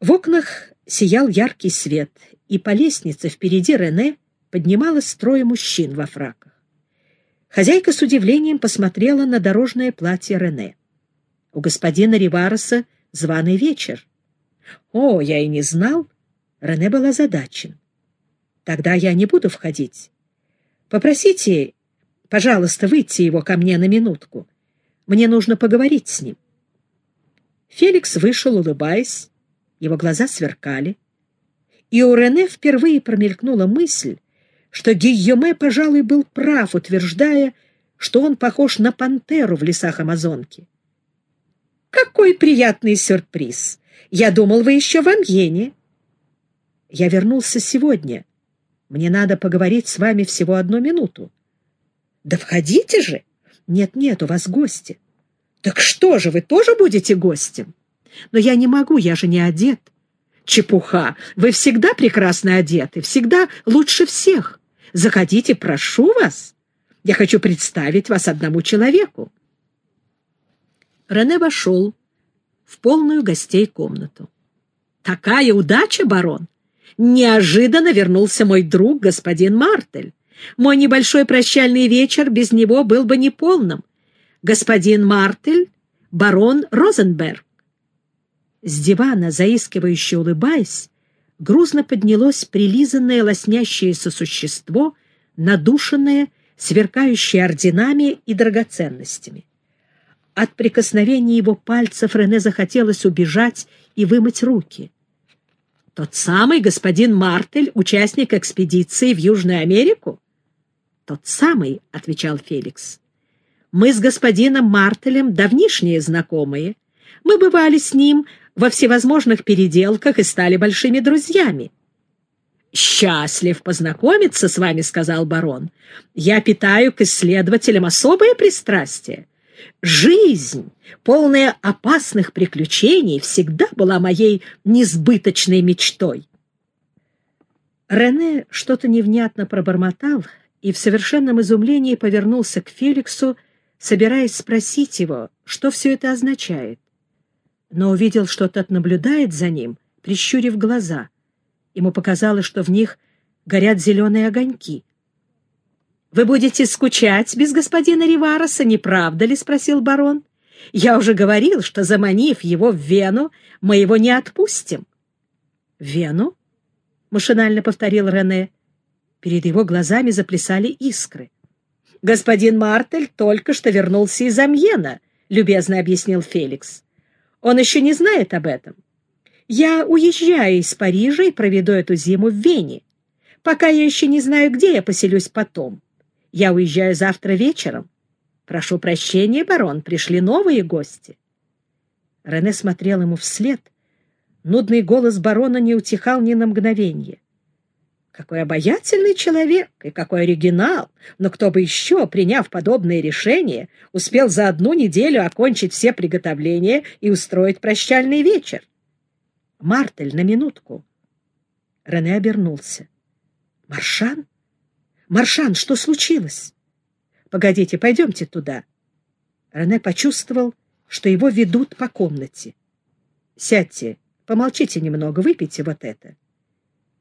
В окнах сиял яркий свет, и по лестнице впереди Рене поднималось трое мужчин во фраках. Хозяйка с удивлением посмотрела на дорожное платье Рене. У господина Ривареса званый вечер. О, я и не знал. Рене был озадачен. Тогда я не буду входить. Попросите, пожалуйста, выйти его ко мне на минутку. Мне нужно поговорить с ним. Феликс вышел, улыбаясь, его глаза сверкали. И у Рене впервые промелькнула мысль, что Гийоме, пожалуй, был прав, утверждая, что он похож на пантеру в лесах Амазонки. «Какой приятный сюрприз! Я думал, вы еще в Амьене!» «Я вернулся сегодня. Мне надо поговорить с вами всего одну минуту». «Да входите же!» «Нет-нет, у вас гости». «Так что же, вы тоже будете гостем?» Но я не могу, я же не одет. Чепуха. Вы всегда прекрасно одеты, всегда лучше всех. Заходите, прошу вас. Я хочу представить вас одному человеку. Рене вошел в полную гостей комнату. Такая удача, барон! Неожиданно вернулся мой друг, господин Мартель. Мой небольшой прощальный вечер без него был бы неполным. Господин Мартель, барон Розенберг. С дивана, заискивающе улыбаясь, грузно поднялось прилизанное лоснящееся существо, надушенное, сверкающее орденами и драгоценностями. От прикосновения его пальцев Рене захотелось убежать и вымыть руки. «Тот самый господин Мартель, участник экспедиции в Южную Америку?» «Тот самый», — отвечал Феликс. «Мы с господином Мартелем давнишние знакомые. Мы бывали с ним во всевозможных переделках и стали большими друзьями. «Счастлив познакомиться с вами», — сказал барон. «Я питаю к исследователям особое пристрастие. Жизнь, полная опасных приключений, всегда была моей несбыточной мечтой». Рене что-то невнятно пробормотал и в совершенном изумлении повернулся к Феликсу, собираясь спросить его, что все это означает но увидел, что тот наблюдает за ним, прищурив глаза. Ему показалось, что в них горят зеленые огоньки. «Вы будете скучать без господина Ривароса, не правда ли?» — спросил барон. «Я уже говорил, что, заманив его в Вену, мы его не отпустим». «Вену?» — машинально повторил Рене. Перед его глазами заплясали искры. «Господин Мартель только что вернулся из Амьена», — любезно объяснил Феликс. Он еще не знает об этом. Я уезжаю из Парижа и проведу эту зиму в Вене. Пока я еще не знаю, где я поселюсь потом. Я уезжаю завтра вечером. Прошу прощения, барон, пришли новые гости. Рене смотрел ему вслед. Нудный голос барона не утихал ни на мгновение. Какой обаятельный человек и какой оригинал! Но кто бы еще, приняв подобное решение, успел за одну неделю окончить все приготовления и устроить прощальный вечер? Мартель, на минутку. Рене обернулся. Маршан? Маршан, что случилось? Погодите, пойдемте туда. Рене почувствовал, что его ведут по комнате. Сядьте, помолчите немного, выпейте вот это.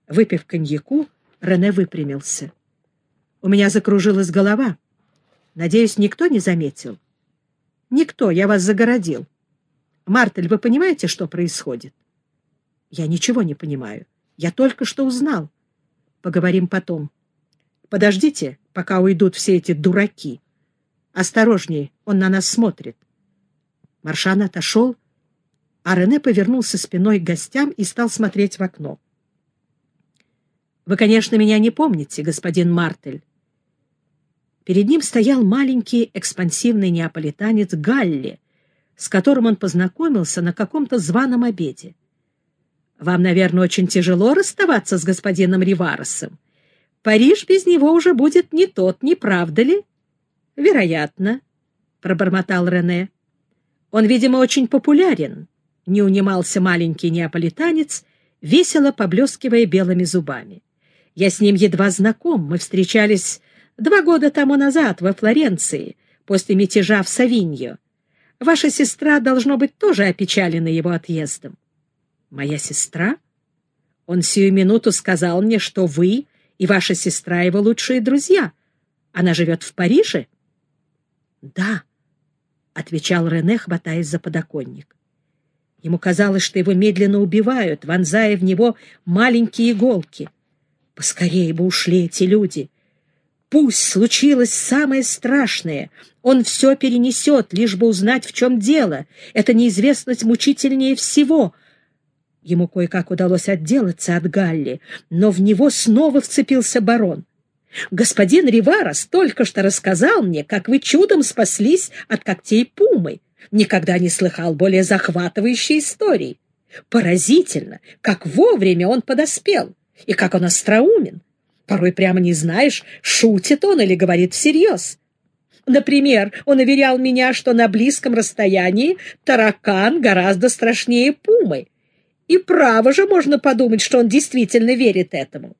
Выпив коньяку, Рене выпрямился. У меня закружилась голова. Надеюсь, никто не заметил? Никто, я вас загородил. Мартель, вы понимаете, что происходит? Я ничего не понимаю. Я только что узнал. Поговорим потом. Подождите, пока уйдут все эти дураки. Осторожней, он на нас смотрит. Маршан отошел, а Рене повернулся спиной к гостям и стал смотреть в окно. Вы, конечно, меня не помните, господин Мартель. Перед ним стоял маленький экспансивный неаполитанец Галли, с которым он познакомился на каком-то званом обеде. Вам, наверное, очень тяжело расставаться с господином Риваросом. Париж без него уже будет не тот, не правда ли? Вероятно, — пробормотал Рене. Он, видимо, очень популярен, — не унимался маленький неаполитанец, весело поблескивая белыми зубами. Я с ним едва знаком. Мы встречались два года тому назад во Флоренции, после мятежа в Савиньо. Ваша сестра, должно быть, тоже опечалена его отъездом. Моя сестра? Он сию минуту сказал мне, что вы и ваша сестра его лучшие друзья. Она живет в Париже? Да, — отвечал Рене, хватаясь за подоконник. Ему казалось, что его медленно убивают, вонзая в него маленькие иголки. Поскорее бы ушли эти люди. Пусть случилось самое страшное. Он все перенесет, лишь бы узнать, в чем дело. Это неизвестность мучительнее всего. Ему кое-как удалось отделаться от Галли, но в него снова вцепился барон. Господин Риварос только что рассказал мне, как вы чудом спаслись от когтей пумы. Никогда не слыхал более захватывающей истории. Поразительно, как вовремя он подоспел, и как он остроумен. Порой прямо не знаешь, шутит он или говорит всерьез. Например, он уверял меня, что на близком расстоянии таракан гораздо страшнее пумы. И право же можно подумать, что он действительно верит этому.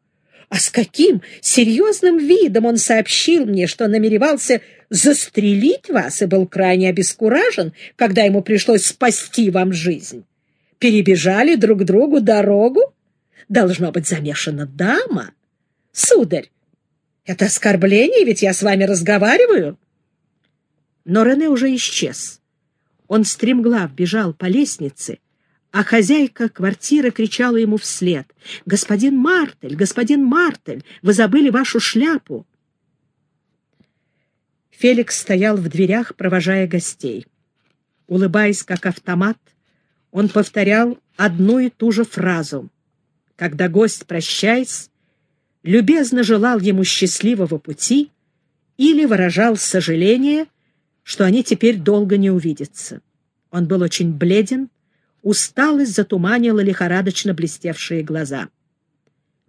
А с каким серьезным видом он сообщил мне, что намеревался застрелить вас и был крайне обескуражен, когда ему пришлось спасти вам жизнь. Перебежали друг другу дорогу? Должно быть замешана дама. Сударь, это оскорбление, ведь я с вами разговариваю. Но Рене уже исчез. Он стремглав бежал по лестнице, а хозяйка квартиры кричала ему вслед. «Господин Мартель! Господин Мартель! Вы забыли вашу шляпу!» Феликс стоял в дверях, провожая гостей. Улыбаясь, как автомат, он повторял одну и ту же фразу. Когда гость, прощаясь, любезно желал ему счастливого пути или выражал сожаление, что они теперь долго не увидятся. Он был очень бледен, Усталость затуманила лихорадочно блестевшие глаза.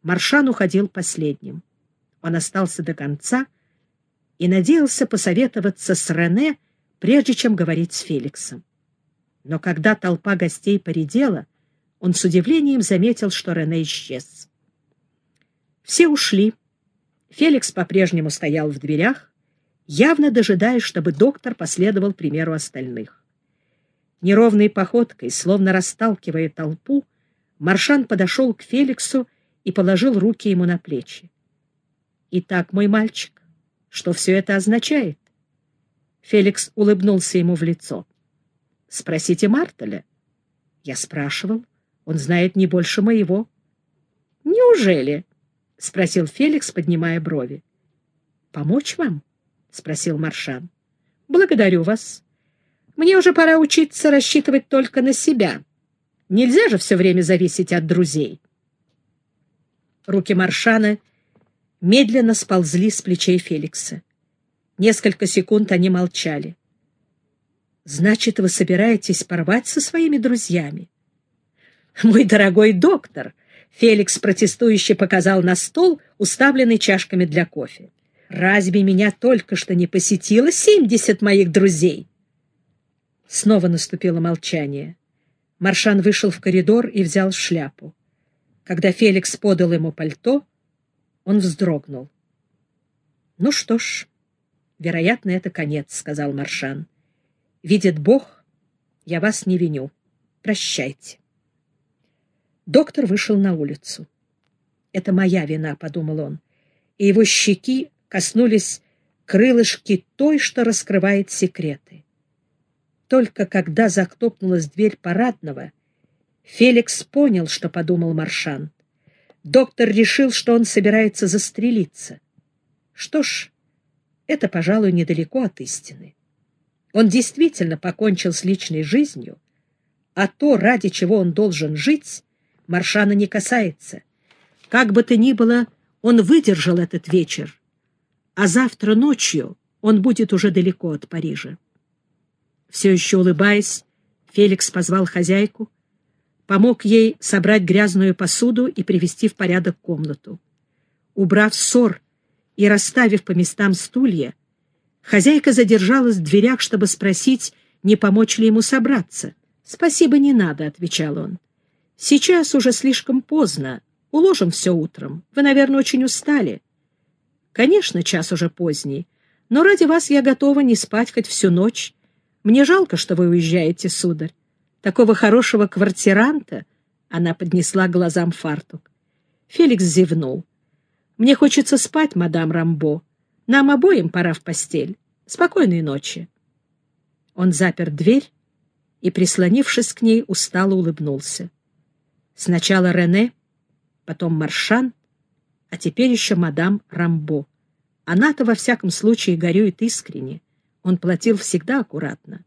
Маршан уходил последним. Он остался до конца и надеялся посоветоваться с Рене, прежде чем говорить с Феликсом. Но когда толпа гостей поредела, он с удивлением заметил, что Рене исчез. Все ушли. Феликс по-прежнему стоял в дверях, явно дожидаясь, чтобы доктор последовал примеру остальных. Неровной походкой, словно расталкивая толпу, Маршан подошел к Феликсу и положил руки ему на плечи. «Итак, мой мальчик, что все это означает?» Феликс улыбнулся ему в лицо. «Спросите Мартеля». Я спрашивал. Он знает не больше моего. «Неужели?» — спросил Феликс, поднимая брови. «Помочь вам?» — спросил Маршан. «Благодарю вас. Мне уже пора учиться рассчитывать только на себя. Нельзя же все время зависеть от друзей. Руки Маршана медленно сползли с плечей Феликса. Несколько секунд они молчали. «Значит, вы собираетесь порвать со своими друзьями?» «Мой дорогой доктор!» — Феликс протестующе показал на стол, уставленный чашками для кофе. «Разве меня только что не посетило семьдесят моих друзей?» Снова наступило молчание. Маршан вышел в коридор и взял шляпу. Когда Феликс подал ему пальто, он вздрогнул. «Ну что ж, вероятно, это конец», — сказал Маршан. «Видит Бог, я вас не виню. Прощайте». Доктор вышел на улицу. «Это моя вина», — подумал он, и его щеки коснулись крылышки той, что раскрывает секреты. Только когда захлопнулась дверь парадного, Феликс понял, что подумал Маршан. Доктор решил, что он собирается застрелиться. Что ж, это, пожалуй, недалеко от истины. Он действительно покончил с личной жизнью, а то, ради чего он должен жить, Маршана не касается. Как бы то ни было, он выдержал этот вечер, а завтра ночью он будет уже далеко от Парижа. Все еще улыбаясь, Феликс позвал хозяйку, помог ей собрать грязную посуду и привести в порядок комнату. Убрав ссор и расставив по местам стулья, хозяйка задержалась в дверях, чтобы спросить, не помочь ли ему собраться. «Спасибо, не надо», — отвечал он. «Сейчас уже слишком поздно. Уложим все утром. Вы, наверное, очень устали». «Конечно, час уже поздний, но ради вас я готова не спать хоть всю ночь» мне жалко, что вы уезжаете, сударь. Такого хорошего квартиранта Она поднесла глазам фартук. Феликс зевнул. «Мне хочется спать, мадам Рамбо. Нам обоим пора в постель. Спокойной ночи». Он запер дверь и, прислонившись к ней, устало улыбнулся. Сначала Рене, потом Маршан, а теперь еще мадам Рамбо. Она-то, во всяком случае, горюет искренне. Он платил всегда аккуратно.